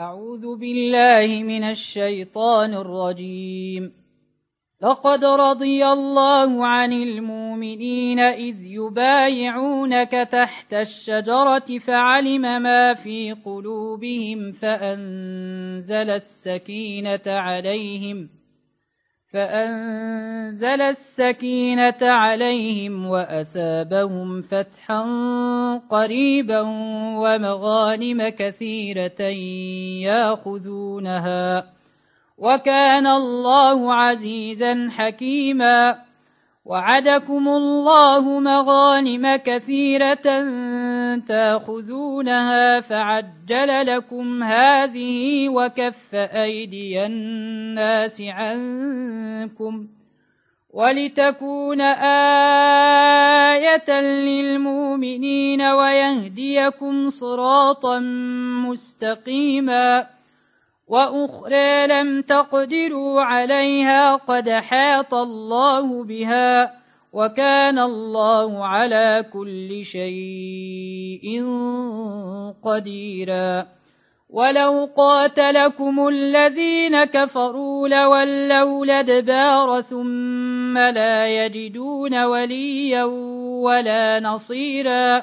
أعوذ بالله من الشيطان الرجيم. لقد رضي الله عن المؤمنين إذ يبايعونك تحت الشجرة فعلم ما في قلوبهم فأنزل السكينة عليهم فأنزل السكينة عليهم وأثابهم فتحا قريبا ومغانم كثيرة ياخذونها وكان الله عزيزا حكيما وعدكم الله مغانم كثيرة تأخذونها فعجل لكم هذه وكف أيدي الناس عنكم ولتكون آية للمؤمنين ويهديكم صراطا مستقيما وأخرى لم تقدروا عليها قد حاط الله بها وكان الله على كل شيء قديرا. ولو قاتلكم الذين كفروا لولوا الأدبار ثم لا يجدون وليا ولا نصيرا.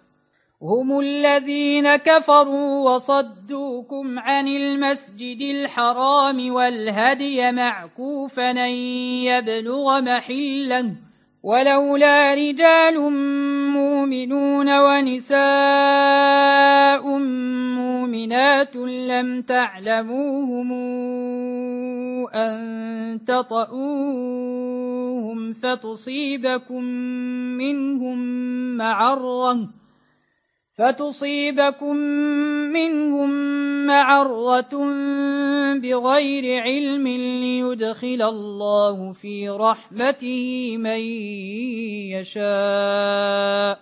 هم الذين كفروا وصدوكم عن المسجد الحرام والهدي معكوفا أن يبلغ محله ولولا رجال مؤمنون ونساء مؤمنات لم تعلموهم أن تطئوهم فتصيبكم منهم معرة فتصيبكم منهم معرة بغير علم ليدخل الله في رحمته من يشاء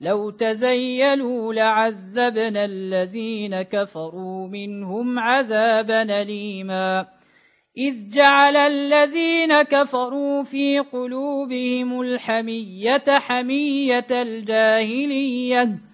لو تزيلوا لعذبنا الذين كفروا منهم عذابا أليما إذ جعل الذين كفروا في قلوبهم الحمية حمية الجاهليه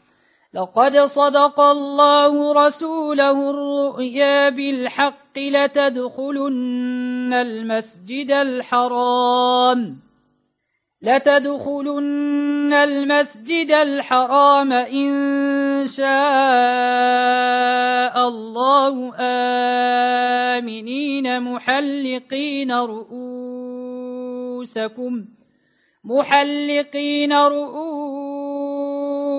لقد صدق الله رسوله الرؤيا بالحق لتدخلن المسجد الحرام. لتدخلن المسجد الحرام إن شاء الله. آمنين محلقين رؤوسكم. محلقين رؤوسكم.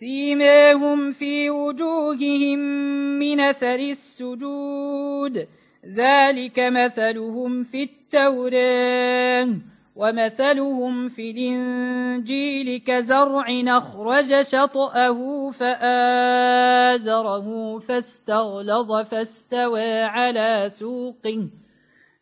سيماهم في وجوههم من أثر السجود. ذلك مثلهم في التوراه ومثلهم في الإنجيل كزرع أخرج شطأه فآزره فاستغلظ فاستوى على سوقه.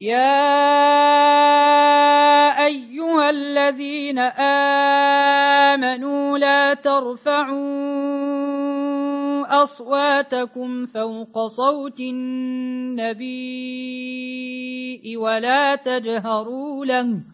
يا أيها الذين آمنوا لا ترفعوا أصواتكم فوق صوت النبي ولا تجهروا له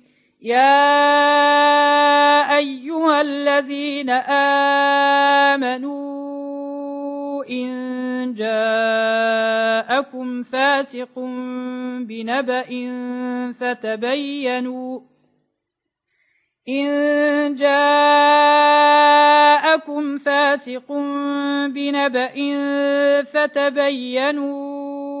يا أيها الذين آمنوا إن جاءكم فاسق بنبأ فتبينوا إن جاءكم فاسق بنبأ فتبينوا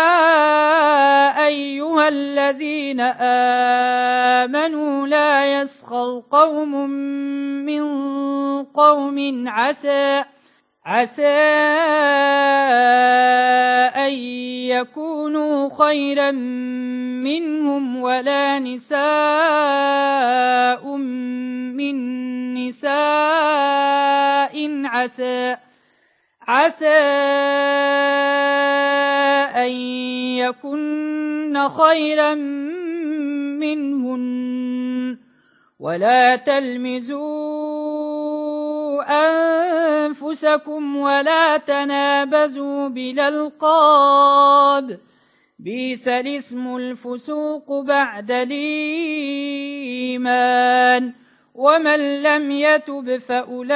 الذين آمنوا لا يسخر قوم من قوم عسى عسى أن يكونوا خيرا منهم ولا نساء من نساء عسى عسى أن يكن خيرا منهن ولا تلمزوا أنفسكم ولا تنابزوا بالألقاب بيس الاسم الفسوق بعد الإيمان ومن لم يتب فأولئك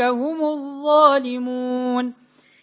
هم الظالمون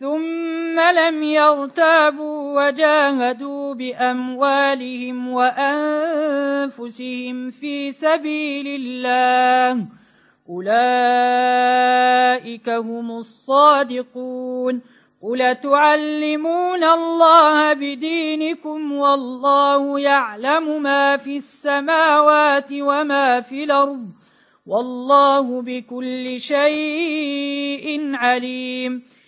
ثم لم يرتابوا وجاهدوا بأموالهم وأنفسهم في سبيل الله. أولئك هم الصادقون. قل تعلمون الله بدينكم والله يعلم ما في السماوات وما في الأرض. والله بكل شيء عليم.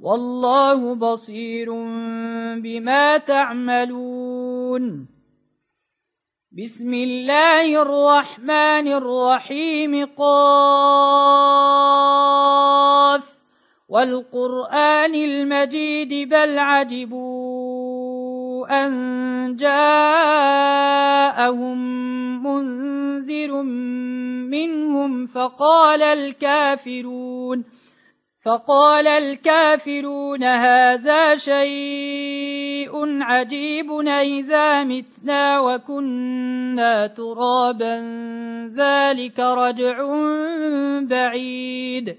والله بصير بما تعملون. بسم الله الرحمن الرحيم. قاف. والقرآن المجيد بل عجبوا أن جاءهم منذر منهم فقال الكافرون فقال الكافرون هذا شيء عجيب إذا متنا وكنا ترابا ذلك رجع بعيد.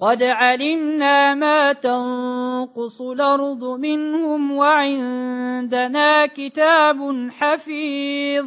قد علمنا ما تنقص الأرض منهم وعندنا كتاب حفيظ.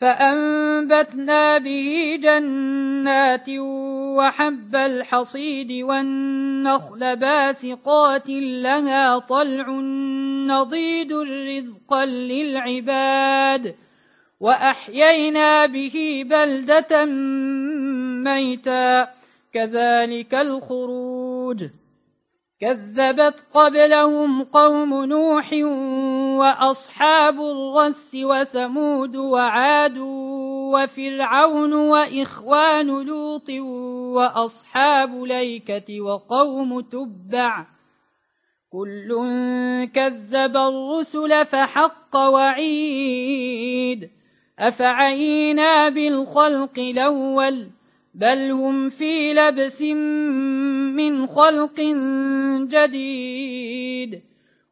فأنبتنا به جنات وحب الحصيد والنخل باسقات لها طلع نضيد رزقا للعباد وأحيينا به بلدة ميتا كذلك الخروج كذبت قبلهم قوم نوح وأصحاب الرس وثمود وعاد وفرعون وإخوان لوط وأصحاب ليكة وقوم تبع كل كذب الرسل فحق وعيد أفعينا بالخلق الأول بل هم في لبس من خلق جديد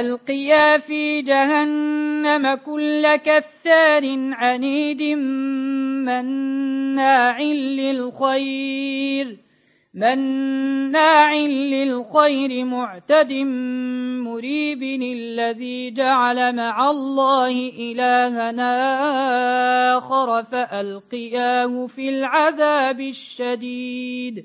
ألقيا في جهنم كل كفار عنيد مناع للخير مناع للخير معتد مريب الذي جعل مع الله إلهنا آخر فألقياه في العذاب الشديد.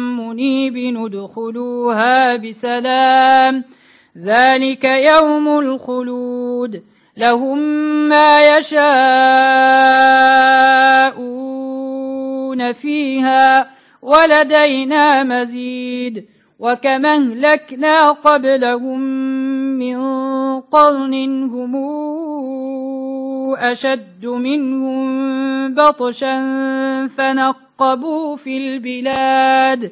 منيب ندخلوها بسلام ذلك يوم الخلود لهم ما يشاءون فيها ولدينا مزيد وكما اهلكنا قبلهم من قرن هم أشد منهم بطشا فنقبوا في البلاد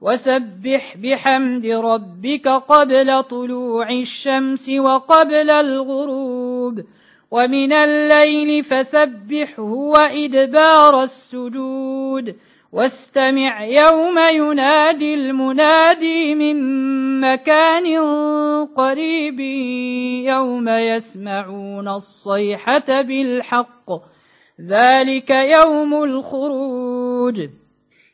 وسبح بحمد ربك قبل طلوع الشمس وقبل الغروب ومن الليل فسبحه وإدبار السجود واستمع يوم ينادي المنادي من مكان قريب يوم يسمعون الصيحة بالحق ذلك يوم الخروج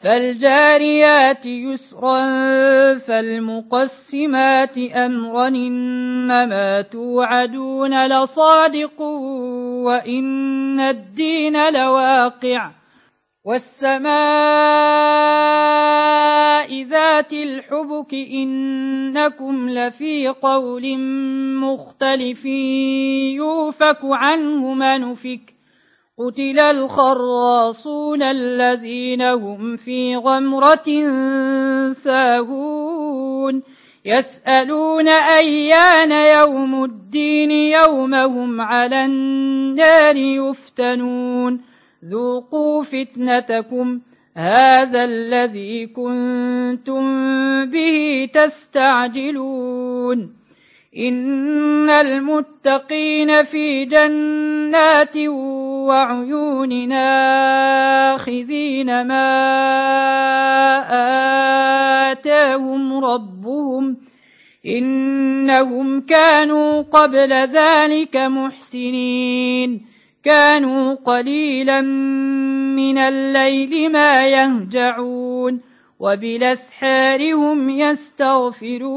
فالجاريات يسرا فالمقسمات أمرا إنما توعدون لصادق وإن الدين لواقع والسماء ذات الحبك إنكم لفي قول مختلف يوفك عنه منفك قتل الخراصون الذين هم في غمرة ساهون يسألون أيان يوم الدين يومهم على النار يفتنون ذوقوا فتنتكم هذا الذي كنتم به تستعجلون إن المتقين في جنات وعيون آخذين ما آتاهم ربهم إنهم كانوا قبل ذلك محسنين كانوا قليلا من الليل ما يهجعون وبالاسحار هم يستغفرون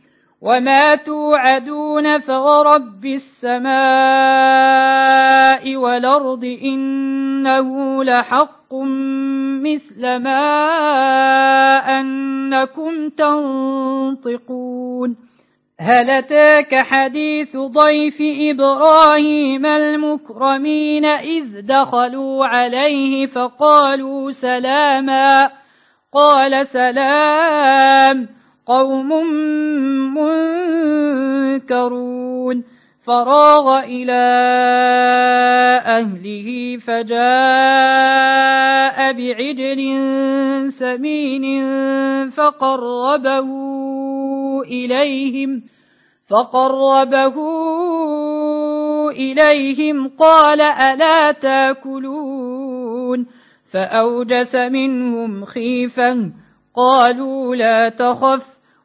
وما توعدون فورب السماء والأرض إنه لحق مثل ما أنكم تنطقون هل اتاك حديث ضيف إبراهيم المكرمين إذ دخلوا عليه فقالوا سلاما قال سلام قوم منكرون. فراغ إلى أهله فجاء بعجل سمين فقربه إليهم فقربه إليهم قال ألا تاكلون؟ فأوجس منهم خيفا قالوا لا تخف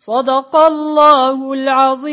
صدق الله العظيم.